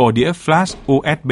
ổ đĩa flash USB